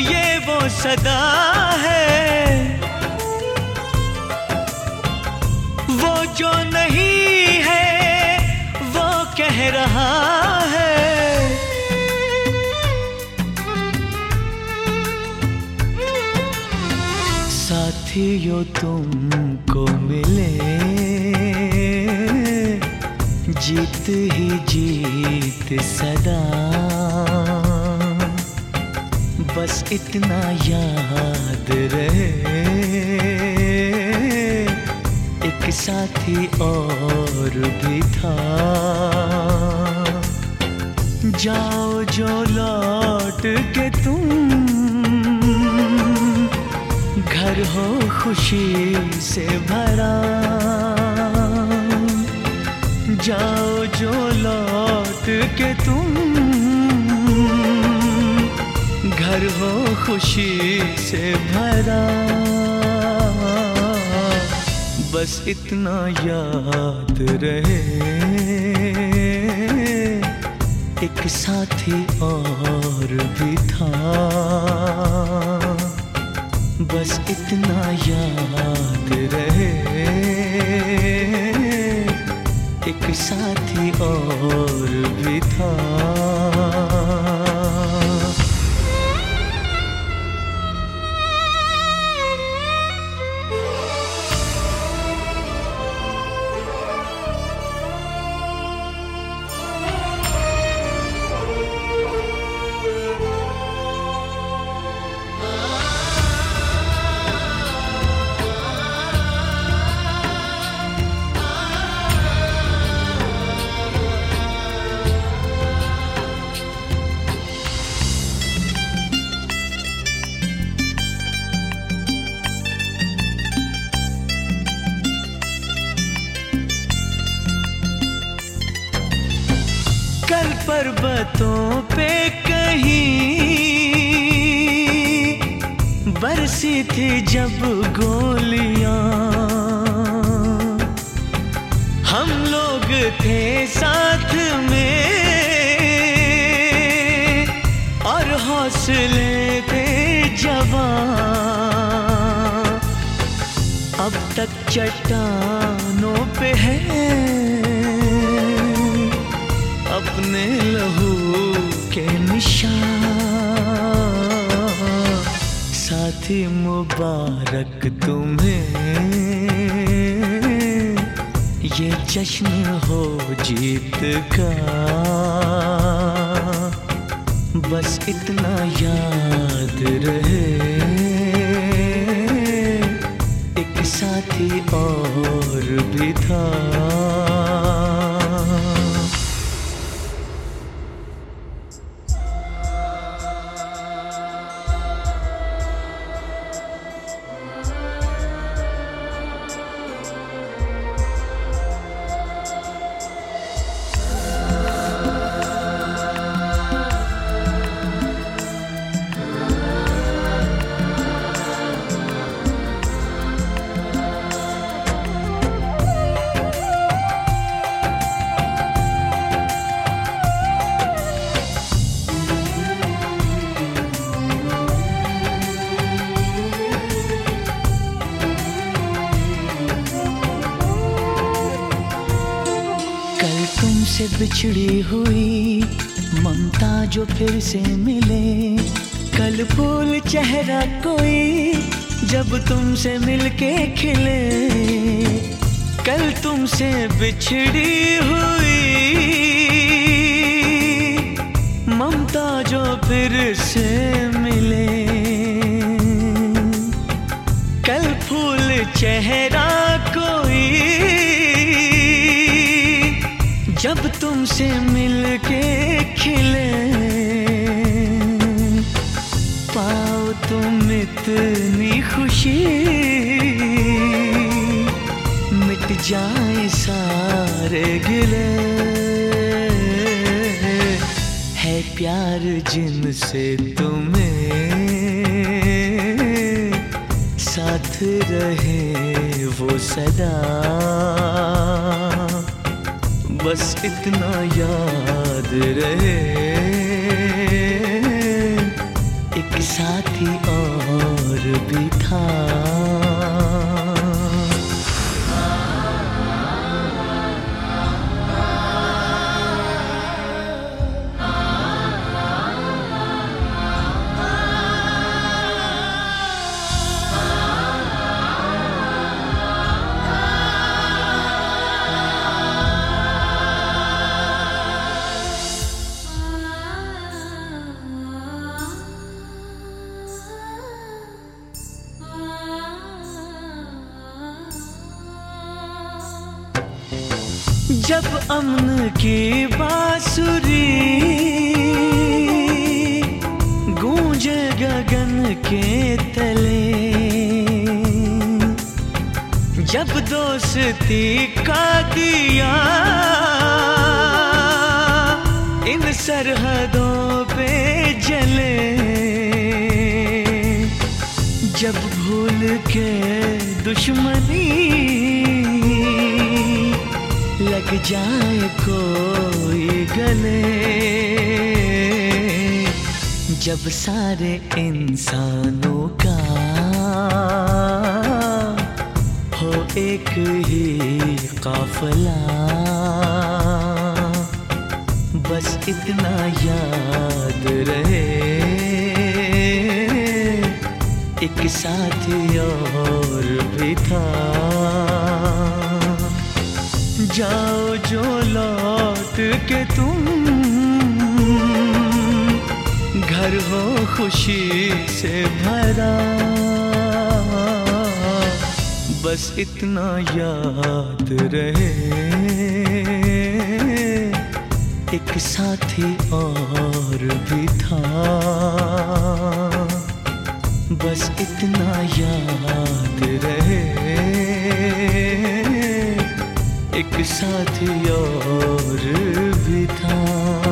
ये वो सदा है। वो जो नहीं है, वो कह रहा है। साथियों, तुमको मिले, जीत ही जीत सदा। बस इतना याद रहे। एक साथी और भी था। जाओ जो लौट के तुम, घर हो खुशी से भरा। जाओ जो लौट के तुम घर हो खुशी से भरा। बस इतना याद रहे। एक साथी और भी था। बस इतना याद रहे। एक साथी और भी था। कल पर्वतों पे कहीं बरसी थी जब गोलियाँ। हम लोग थे साथ में और हौसले थे जवान। अब तक चट्टानों पे है। अपने लहू के निशान। साथी मुबारक तुम्हें, ये जश्न हो जीत का। बस इतना याद रहे, एक साथी और भी था। तुमसे बिछड़ी हुई ममता जो फिर से मिले। कल फूल चेहरा कोई जब तुमसे मिलके खिले। कल तुमसे बिछड़ी हुई ममता जो फिर से मिले। कल फूल चेहरा तुमसे मिलके खिले। पाओ तुम इतनी खुशी। मिट जाए सारे गिले। है प्यार जिनसे तुम्हें। साथ रहे वो सदा। बस इतना याद रहे। एक साथी और भी था। जब अमन की बांसुरी गूंजे गगन के तले। जब दोस्ती का दिया, इन सरहदों पे जले। जब भूल के दुश्मनी लग जाए कोई गले। जब सारे इंसानों का हो एक ही काफला। बस इतना याद रहे। एक साथी और भी था। जाओ जो लौट के तुम। घर हो खुशी से भरा। बस इतना याद रहे। एक साथी और भी था। बस इतना याद रहे। एक साथी और भी था।